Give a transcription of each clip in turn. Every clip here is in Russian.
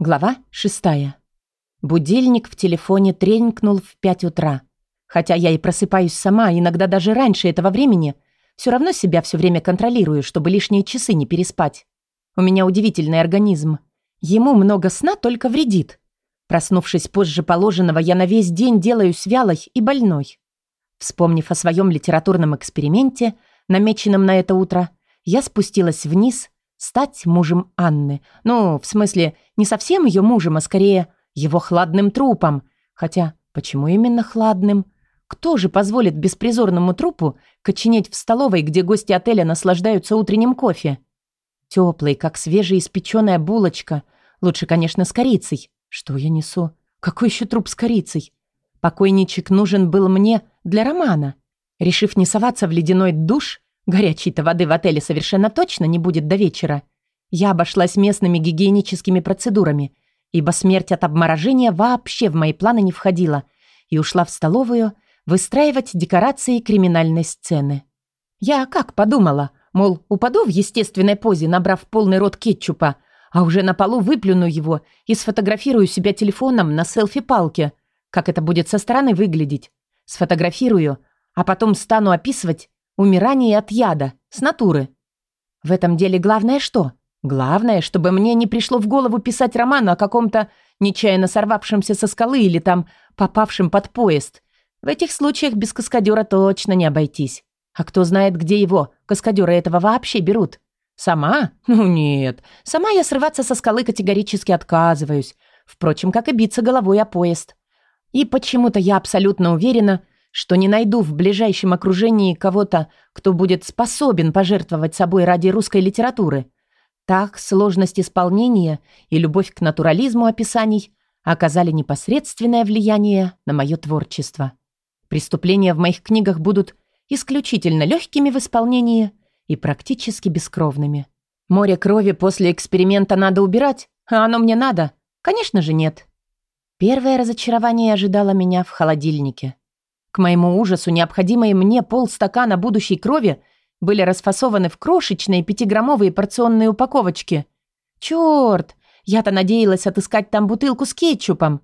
Глава шестая. Будильник в телефоне тренькнул в пять утра. Хотя я и просыпаюсь сама, иногда даже раньше этого времени, все равно себя все время контролирую, чтобы лишние часы не переспать. У меня удивительный организм. Ему много сна только вредит. Проснувшись позже положенного, я на весь день делаюсь вялой и больной. Вспомнив о своем литературном эксперименте, намеченном на это утро, я спустилась вниз стать мужем Анны. Ну, в смысле, не совсем ее мужем, а скорее его хладным трупом. Хотя, почему именно хладным? Кто же позволит беспризорному трупу коченеть в столовой, где гости отеля наслаждаются утренним кофе? Теплый, как свежеиспеченная булочка. Лучше, конечно, с корицей. Что я несу? Какой еще труп с корицей? Покойничек нужен был мне для романа. Решив не соваться в ледяной душ, Горячей-то воды в отеле совершенно точно не будет до вечера. Я обошлась местными гигиеническими процедурами, ибо смерть от обморожения вообще в мои планы не входила, и ушла в столовую выстраивать декорации криминальной сцены. Я как подумала, мол, упаду в естественной позе, набрав полный рот кетчупа, а уже на полу выплюну его и сфотографирую себя телефоном на селфи-палке. Как это будет со стороны выглядеть? Сфотографирую, а потом стану описывать Умирание от яда, с натуры. В этом деле главное что? Главное, чтобы мне не пришло в голову писать роман о каком-то нечаянно сорвавшемся со скалы или там попавшем под поезд. В этих случаях без каскадера точно не обойтись. А кто знает, где его, каскадеры этого вообще берут? Сама? Ну нет. Сама я срываться со скалы категорически отказываюсь. Впрочем, как и биться головой о поезд. И почему-то я абсолютно уверена, что не найду в ближайшем окружении кого-то, кто будет способен пожертвовать собой ради русской литературы. Так сложность исполнения и любовь к натурализму описаний оказали непосредственное влияние на мое творчество. Преступления в моих книгах будут исключительно легкими в исполнении и практически бескровными. Море крови после эксперимента надо убирать, а оно мне надо? Конечно же нет. Первое разочарование ожидало меня в холодильнике. К моему ужасу необходимые мне полстакана будущей крови были расфасованы в крошечные пятиграммовые порционные упаковочки. Черт! Я-то надеялась отыскать там бутылку с кетчупом.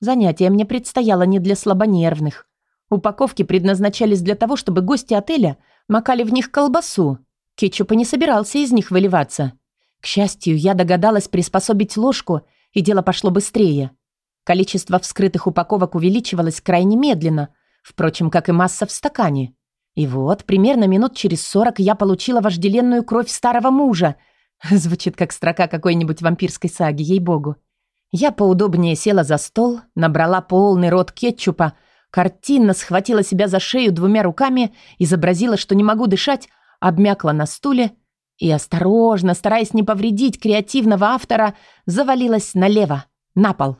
Занятие мне предстояло не для слабонервных. Упаковки предназначались для того, чтобы гости отеля макали в них колбасу. Кетчуп и не собирался из них выливаться. К счастью, я догадалась приспособить ложку, и дело пошло быстрее. Количество вскрытых упаковок увеличивалось крайне медленно – Впрочем, как и масса в стакане. И вот, примерно минут через сорок я получила вожделенную кровь старого мужа. Звучит как строка какой-нибудь вампирской саги, ей-богу. Я поудобнее села за стол, набрала полный рот кетчупа, картинно схватила себя за шею двумя руками, изобразила, что не могу дышать, обмякла на стуле и осторожно, стараясь не повредить креативного автора, завалилась налево, на пол.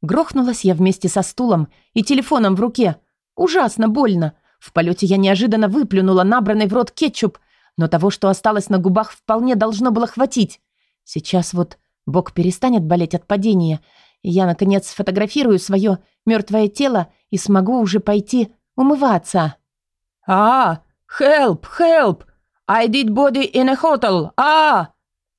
Грохнулась я вместе со стулом и телефоном в руке – Ужасно больно. В полете я неожиданно выплюнула набранный в рот кетчуп, но того, что осталось на губах, вполне должно было хватить. Сейчас вот бок перестанет болеть от падения, и я, наконец, сфотографирую свое мертвое тело и смогу уже пойти умываться. «А, help, help! I did body in a hotel! А!»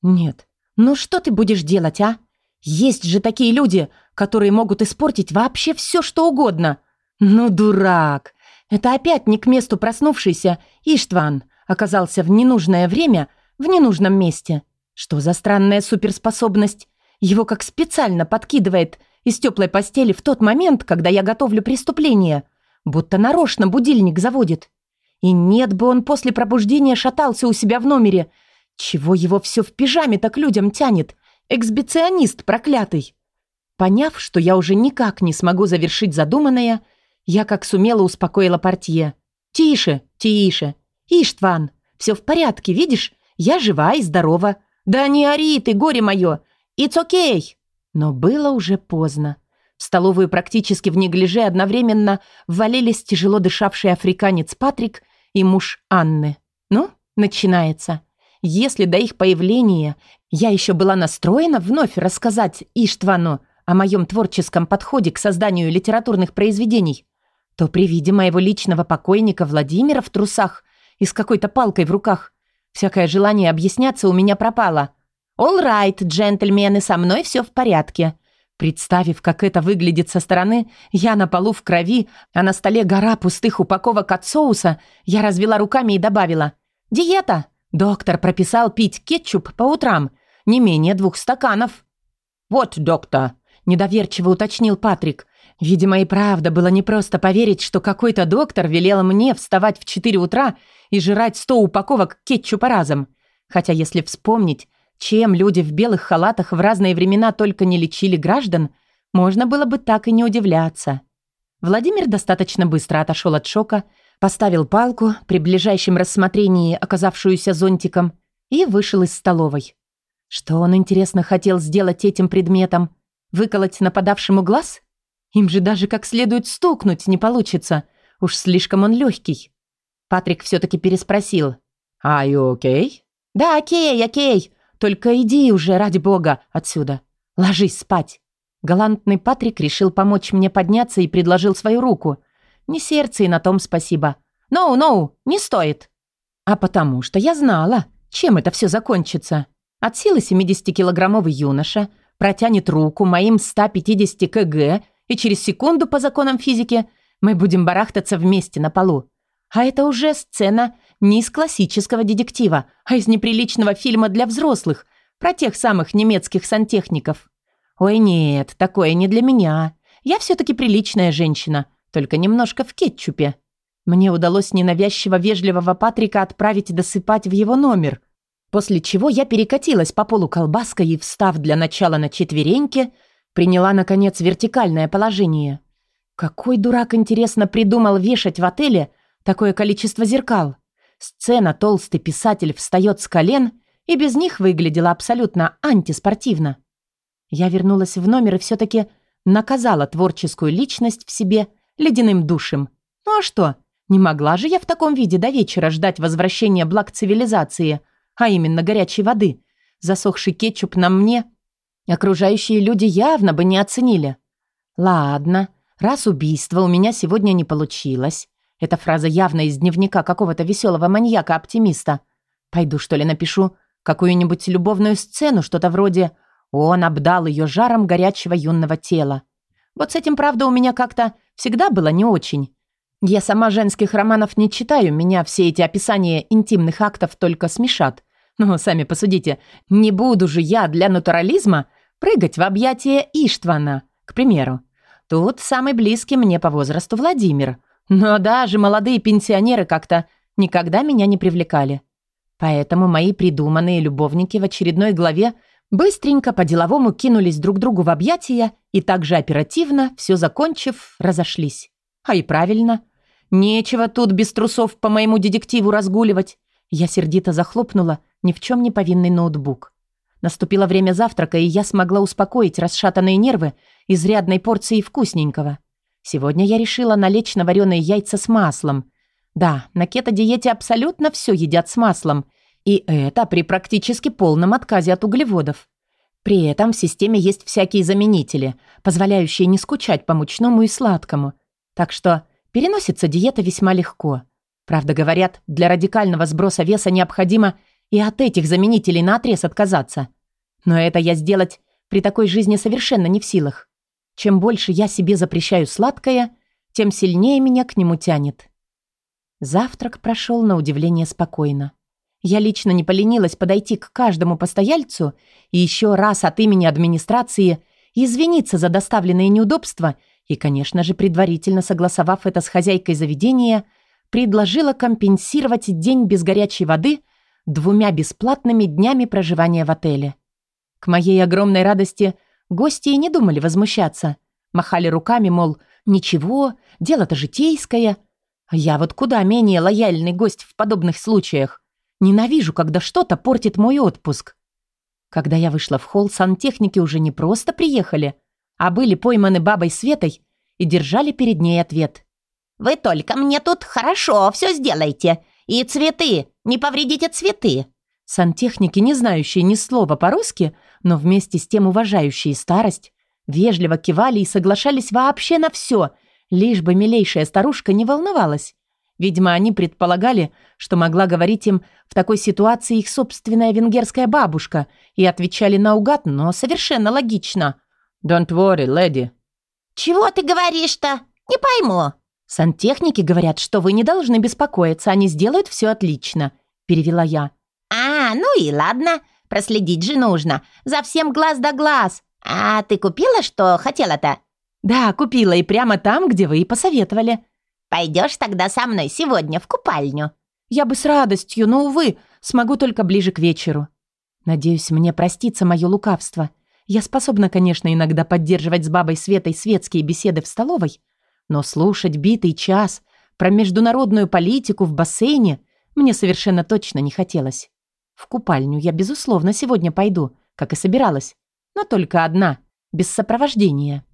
«Нет, ну что ты будешь делать, а? Есть же такие люди, которые могут испортить вообще все, что угодно!» «Ну, дурак! Это опять не к месту проснувшийся Иштван оказался в ненужное время в ненужном месте. Что за странная суперспособность? Его как специально подкидывает из теплой постели в тот момент, когда я готовлю преступление, будто нарочно будильник заводит. И нет бы он после пробуждения шатался у себя в номере. Чего его все в пижаме так людям тянет? Эксбиционист проклятый. Поняв, что я уже никак не смогу завершить задуманное, я как сумела успокоила портье. «Тише, тише. Иштван, все в порядке, видишь? Я жива и здорова. Да не ори ты, горе мое. It's okay!» Но было уже поздно. В столовую практически в неглиже одновременно ввалились тяжело дышавший африканец Патрик и муж Анны. Ну, начинается. Если до их появления я еще была настроена вновь рассказать Иштвану о моем творческом подходе к созданию литературных произведений, то при виде моего личного покойника Владимира в трусах и с какой-то палкой в руках всякое желание объясняться у меня пропало. «All right, джентльмены, со мной все в порядке». Представив, как это выглядит со стороны, я на полу в крови, а на столе гора пустых упаковок от соуса, я развела руками и добавила «Диета». Доктор прописал пить кетчуп по утрам, не менее двух стаканов. «Вот, доктор», – недоверчиво уточнил Патрик. Видимо, и правда было непросто поверить, что какой-то доктор велел мне вставать в 4 утра и жрать 100 упаковок кетчупа разом. Хотя, если вспомнить, чем люди в белых халатах в разные времена только не лечили граждан, можно было бы так и не удивляться. Владимир достаточно быстро отошел от шока, поставил палку, при ближайшем рассмотрении оказавшуюся зонтиком, и вышел из столовой. Что он, интересно, хотел сделать этим предметом? Выколоть нападавшему глаз? Им же даже как следует стукнуть не получится. Уж слишком он легкий. Патрик все-таки переспросил. «Are you okay?» «Да, окей, окей. Только иди уже, ради бога, отсюда. Ложись спать». Галантный Патрик решил помочь мне подняться и предложил свою руку. Не сердце и на том спасибо. «Ноу, ноу, не стоит». А потому что я знала, чем это все закончится. От силы 70-килограммовый юноша протянет руку моим 150 кг, и через секунду по законам физики мы будем барахтаться вместе на полу. А это уже сцена не из классического детектива, а из неприличного фильма для взрослых про тех самых немецких сантехников. Ой, нет, такое не для меня. Я все-таки приличная женщина, только немножко в кетчупе. Мне удалось ненавязчиво вежливого Патрика отправить досыпать в его номер, после чего я перекатилась по полу колбаской и, встав для начала на четвереньки, приняла, наконец, вертикальное положение. Какой дурак, интересно, придумал вешать в отеле такое количество зеркал? Сцена «Толстый писатель встает с колен» и без них выглядела абсолютно антиспортивно. Я вернулась в номер и все-таки наказала творческую личность в себе ледяным душем. Ну а что? Не могла же я в таком виде до вечера ждать возвращения благ цивилизации, а именно горячей воды. Засохший кетчуп на мне окружающие люди явно бы не оценили. Ладно, раз убийство у меня сегодня не получилось, эта фраза явно из дневника какого-то веселого маньяка-оптимиста. Пойду, что ли, напишу какую-нибудь любовную сцену, что-то вроде «Он обдал ее жаром горячего юного тела». Вот с этим, правда, у меня как-то всегда было не очень. Я сама женских романов не читаю, меня все эти описания интимных актов только смешат. Ну, сами посудите, не буду же я для натурализма прыгать в объятия Иштвана, к примеру. Тут самый близкий мне по возрасту Владимир – но даже молодые пенсионеры как-то никогда меня не привлекали. Поэтому мои придуманные любовники в очередной главе быстренько по-деловому кинулись друг другу в объятия и также оперативно, все закончив, разошлись. А и правильно. Нечего тут без трусов по моему детективу разгуливать. Я сердито захлопнула ни в чем не повинный ноутбук. Наступило время завтрака, и я смогла успокоить расшатанные нервы изрядной порцией вкусненького. Сегодня я решила налечь на вареные яйца с маслом. Да, на кето-диете абсолютно все едят с маслом. И это при практически полном отказе от углеводов. При этом в системе есть всякие заменители, позволяющие не скучать по мучному и сладкому. Так что переносится диета весьма легко. Правда, говорят, для радикального сброса веса необходимо и от этих заменителей наотрез отказаться. Но это я сделать при такой жизни совершенно не в силах. Чем больше я себе запрещаю сладкое, тем сильнее меня к нему тянет. Завтрак прошел на удивление спокойно. Я лично не поленилась подойти к каждому постояльцу и еще раз от имени администрации извиниться за доставленные неудобства и, конечно же, предварительно согласовав это с хозяйкой заведения, предложила компенсировать день без горячей воды двумя бесплатными днями проживания в отеле. К моей огромной радости – Гости и не думали возмущаться. Махали руками, мол, ничего, дело-то житейское. А я вот куда менее лояльный гость в подобных случаях. Ненавижу, когда что-то портит мой отпуск. Когда я вышла в холл, сантехники уже не просто приехали, а были пойманы бабой Светой и держали перед ней ответ. «Вы только мне тут хорошо все сделайте. И цветы, не повредите цветы». Сантехники, не знающие ни слова по-русски, но вместе с тем уважающие старость, вежливо кивали и соглашались вообще на все, лишь бы милейшая старушка не волновалась. Видимо, они предполагали, что могла говорить им в такой ситуации их собственная венгерская бабушка, и отвечали наугад, но совершенно логично. «Don't worry, леди». «Чего ты говоришь-то? Не пойму». «Сантехники говорят, что вы не должны беспокоиться, они сделают все отлично», – перевела я. «А, ну и ладно, проследить же нужно. За всем глаз да глаз. А ты купила, что хотела-то?» «Да, купила, и прямо там, где вы и посоветовали». Пойдешь тогда со мной сегодня в купальню?» «Я бы с радостью, но, увы, смогу только ближе к вечеру. Надеюсь, мне простится мое лукавство. Я способна, конечно, иногда поддерживать с бабой Светой светские беседы в столовой, но слушать битый час про международную политику в бассейне мне совершенно точно не хотелось. В купальню я, безусловно, сегодня пойду, как и собиралась, но только одна, без сопровождения.